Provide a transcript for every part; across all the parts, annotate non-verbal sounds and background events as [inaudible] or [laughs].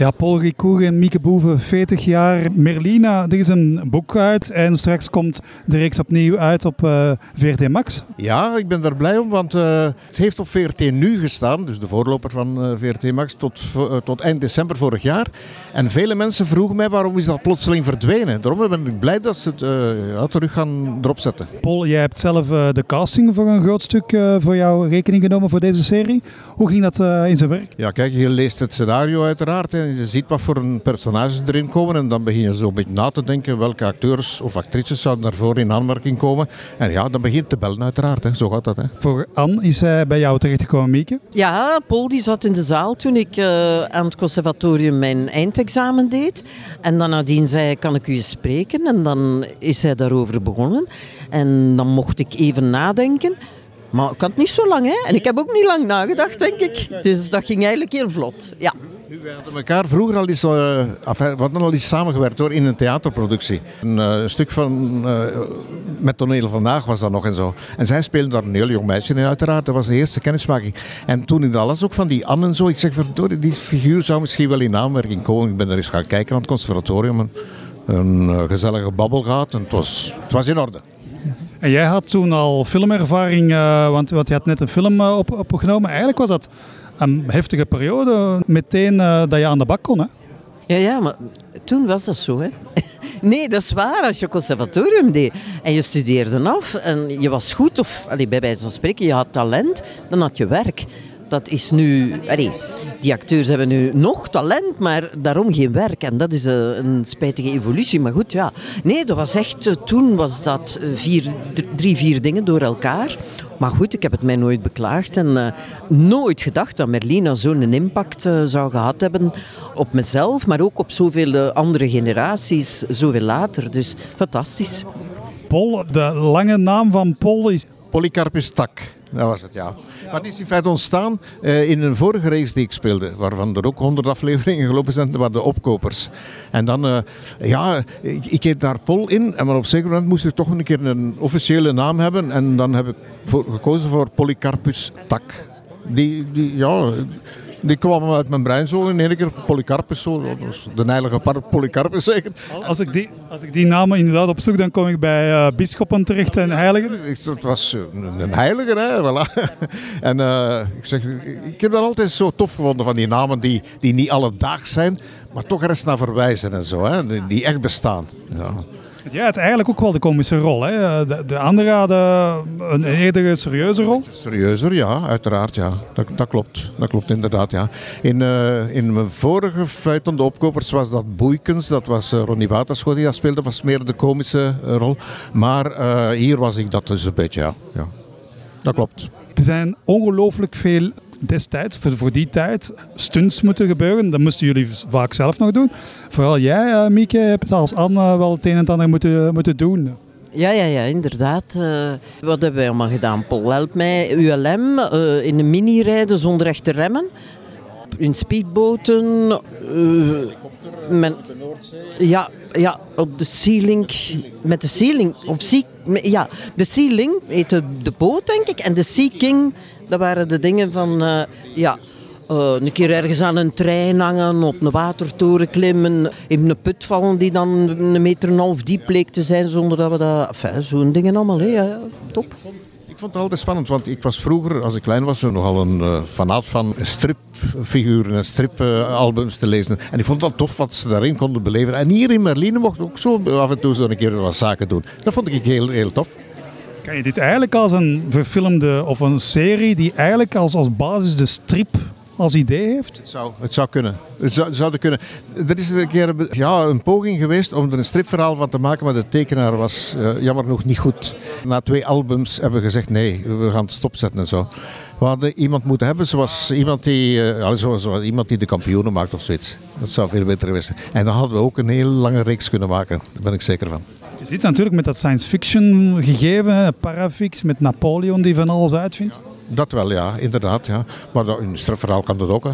Ja, Paul Ricoeur en Mieke Boeven, 40 jaar. Merlina, er is een boek uit en straks komt de reeks opnieuw uit op uh, eh, VRT Max. Ja, ik ben daar blij om, want uh, het heeft op VRT Nu gestaan, dus de voorloper van uh, eh, VRT Max, tot, tot eind december vorig jaar. En vele mensen vroegen mij waarom is dat plotseling verdwenen. Daarom ben ik blij dat ze het ja, terug gaan erop zetten. Paul, jij hebt zelf de casting voor een groot stuk voor jouw rekening genomen voor deze serie. Hoe ging dat in zijn werk? Ja, kijk, je leest het scenario uiteraard en je ziet wat voor een personages erin komen. En dan begin je zo een beetje na te denken welke acteurs of actrices zouden daarvoor in aanmerking komen. En ja, dan begint te bellen uiteraard. Hè. Zo gaat dat. Hè. Voor Anne is hij bij jou terechtgekomen, Mieke? Ja, Paul die zat in de zaal toen ik uh, aan het conservatorium mijn eindexamen deed. En dan nadien zei kan ik u spreken? En dan is hij daarover begonnen. En dan mocht ik even nadenken. Maar ik had niet zo lang, hè? En ik heb ook niet lang nagedacht, denk ik. Dus dat ging eigenlijk heel vlot, ja. Nu, wij hadden elkaar vroeger al eens, uh, we hadden al eens samengewerkt hoor, in een theaterproductie. Een, uh, stuk van, uh, met toneel vandaag was dat nog en zo. En zij speelde daar een heel jong meisje in uiteraard. Dat was de eerste kennismaking. En toen ik dat las ook van die Anne en zo, ik zeg verdorie, die figuur zou misschien wel in aanmerking komen. Ik ben er eens gaan kijken aan het conservatorium. Een, een gezellige babbel gehad en het was, het was in orde. En jij had toen al filmervaring, want, want je had net een film op, opgenomen. Eigenlijk was dat een heftige periode meteen uh, dat je aan de bak kon. Hè? Ja, ja, maar toen was dat zo. Hè? [laughs] nee, dat is waar. Als je conservatorium deed en je studeerde af en je was goed, of allee, bij wijze van spreken, je had talent, dan had je werk. Dat is nu... Allee, die acteurs hebben nu nog talent, maar daarom geen werk. En dat is een, eh, een spijtige evolutie. Maar goed, ja. Nee, dat was echt... Eh, toen was dat vier, drie, vier dingen door elkaar. Maar goed, ik heb het mij nooit beklaagd en uh, nooit gedacht dat Merlina zo'n impact uh, zou gehad hebben op mezelf, maar ook op zoveel andere generaties, zoveel later. Dus fantastisch. Pol, de lange naam van Pol is... Polycarpus Tak. Dat was het, ja. Het is in feite ontstaan uh, in een vorige race die ik speelde, waarvan er ook honderd afleveringen gelopen zijn, waren de opkopers. En dan, uh, ja, ik, ik heet daar Pol in, maar op een zeker moment moest ik toch een keer een officiële naam hebben. En dan heb ik gekozen voor Polycarpus Tak. Die, die, ja, die kwam uit mijn brein zo in één keer. Polycarpus, zo, de heilige Polycarpus zeker. Als ik, die, als ik die namen inderdaad opzoek, dan kom ik bij uh, bisschoppen terecht en heiligen. Het was een heilige, hè. [laughs] Voilà. En uh, ik, zeg, ik heb dat altijd zo tof gevonden van die namen die, die niet alledaags zijn, maar toch ergens naar verwijzen en zo, hè, die, die echt bestaan. Ja. Jij had eigenlijk ook wel de komische rol. Hè? De, de anderen hadden een eerder serieuze rol. Serieuzer, ja, uiteraard. Ja. Dat, dat klopt. Dat klopt inderdaad. Ja. In, uh, in mijn vorige feit de opkopers was dat Boeikens. Dat was uh, Ronnie Waterschoot die dat speelde. was meer de komische uh, rol. Maar hier was ik dat dus een beetje, ja. ja. Dat klopt. Er zijn ongelooflijk veel destijds, voor, die tijd, stunts moeten gebeuren. Dat moesten jullie vaak zelf nog doen. Vooral jij, uh, Mieke, hebt als Anne wel het een en ander moeten, moeten doen. Ja, ja, ja, inderdaad. Uh, wat hebben wij allemaal gedaan? Paul, help mij. ULM, eh, in een mini rijden zonder echt te remmen. In speedboten. Uh, met, op de Noordzee. Ja, ja, op de Sealink. Met de Sealing. Of sea, ja, de Sealing heette de boot, denk ik. En de Sea King dat waren de dingen van, uh, ja, uh, een keer ergens aan een trein hangen, op een watertoren klimmen, in een put vallen die dan een meter en een half diep bleek te zijn, zonder dat we dat... Zo'n dingen allemaal, hè. Ja, top. Ik vond het altijd spannend, want ik was vroeger, als ik klein was, nogal een uh, fanaat van stripfiguren en stripalbums te lezen. En ik vond het tof wat ze daarin konden beleven. En hier in Merline mocht ook zo af en toe zo een keer wat zaken doen. Dat vond ik heel, heel tof. Kan je dit eigenlijk als een verfilmde of een serie die eigenlijk als, als basis de strip als idee heeft? Het zou, het zou kunnen. Het zou, zou kunnen. Er is een keer ja, een poging geweest om er een stripverhaal van te maken, maar de tekenaar was uh, jammer genoeg niet goed. Na twee albums hebben we gezegd nee, we gaan het stopzetten en zo. We hadden iemand moeten hebben zoals iemand die, uh, iemand die de kampioenen maakt of zoiets. Dat zou veel beter geweest zijn. En dan hadden we ook een heel lange reeks kunnen maken. Daar ben ik zeker van. Je zit natuurlijk met dat science fiction gegeven, parafix, met Napoleon die van alles uitvindt. dat wel, ja, inderdaad. Ja. Maar dat, in een strafverhaal kan dat ook. Hè.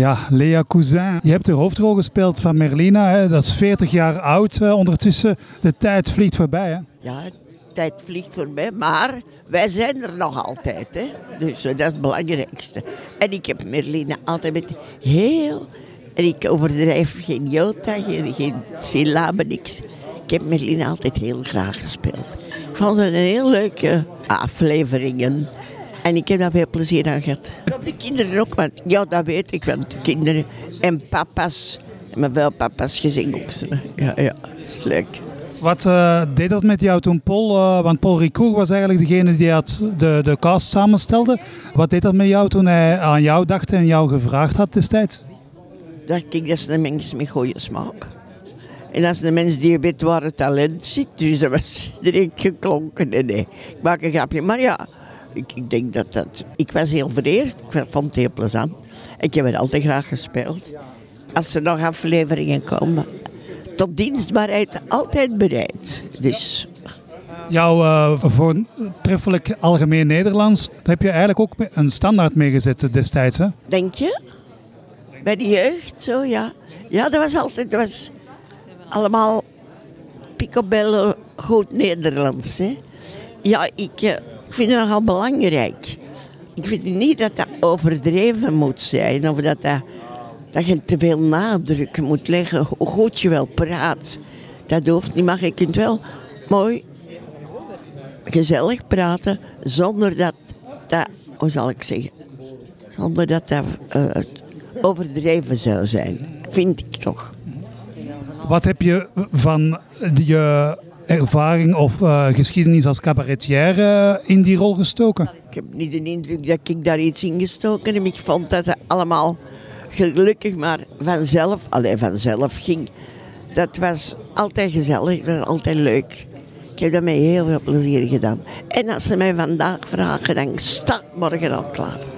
Ja, Lea Cousin. Je hebt de hoofdrol gespeeld van Merlina. Hè. Dat is 40 jaar oud ondertussen. De tijd vliegt voorbij. Hè. Ja, de tijd vliegt voorbij. Maar wij zijn er nog altijd. Hè. Dus eh, dat is het belangrijkste. En ik heb Merlina altijd met heel En ik overdrijf geen jota, geen, geen syllabe, niks. Ik heb Merlin altijd heel graag gespeeld. Ik vond het een heel leuke afleveringen. En ik heb daar veel plezier aan gehad. Op de kinderen ook, want ja, dat weet ik, want de kinderen en papa's, maar wel papa's gezien op ze. Ja, ja, dat is leuk. Wat eh, deed dat met jou toen Paul, eh, want Paul Ricoeur was eigenlijk degene die had de, de cast samenstelde. Wat deed dat met jou toen hij aan jou dacht en jou gevraagd had destijds? Dat ik, dat is een mens met goede smaak. En is een mens waar het talent zit. Dus dat was direct geklonken. Nee, nee. Ik maak een grapje. Maar ja, ik, ik denk dat dat... Ik was heel vereerd. Ik vond het heel plezant. Ik heb het altijd graag gespeeld. Als er nog afleveringen komen, tot dienstbaarheid altijd bereid. Dus Jouw uh, voortreffelijk algemeen Nederlands, daar heb je eigenlijk ook een standaard mee gezet destijds, hè? denk je? Bij de jeugd, zo ja. Ja, dat was altijd... Dat was allemaal picobello goed Nederlands. Hè? Ja, ik eh, vind het nogal belangrijk. Ik vind niet dat dat overdreven moet zijn. Of dat, dat, dat je te veel nadruk moet leggen. Hoe goed je wel praat. Dat hoeft niet, maar je kunt wel mooi, gezellig praten. Zonder dat dat, hoe zal ik zeggen, zonder dat dat uh, overdreven zou zijn. Vind ik toch. Wat heb je van je ervaring of uh, geschiedenis als cabaretier in die rol gestoken? Ik heb niet de indruk dat ik daar iets in gestoken heb. Ik vond dat het allemaal gelukkig maar vanzelf, alleen vanzelf ging. Dat was altijd gezellig, dat was altijd leuk. Ik heb dat met heel veel plezier gedaan. En als ze mij vandaag vragen, dan sta morgen al klaar.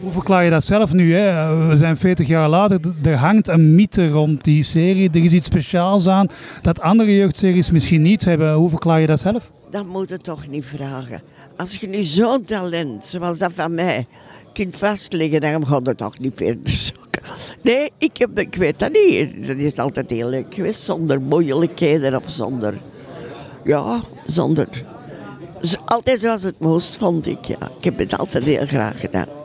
Hoe verklaar je dat zelf nu? Hè? We zijn 40 jaar later. Er hangt een mythe rond die serie. Er is iets speciaals aan dat andere jeugdseries misschien niet hebben. Hoe verklaar je dat zelf? Dat moet je toch niet vragen. Als je nu zo'n talent, zoals dat van mij, kunt vastleggen, dan gaat het toch niet verder zoeken. Nee, ik, heb, ik weet dat niet. Dat is altijd heel leuk geweest, zonder moeilijkheden of zonder... Ja, zonder... Altijd zoals het moest, vond ik. Ja. Ik heb het altijd heel graag gedaan.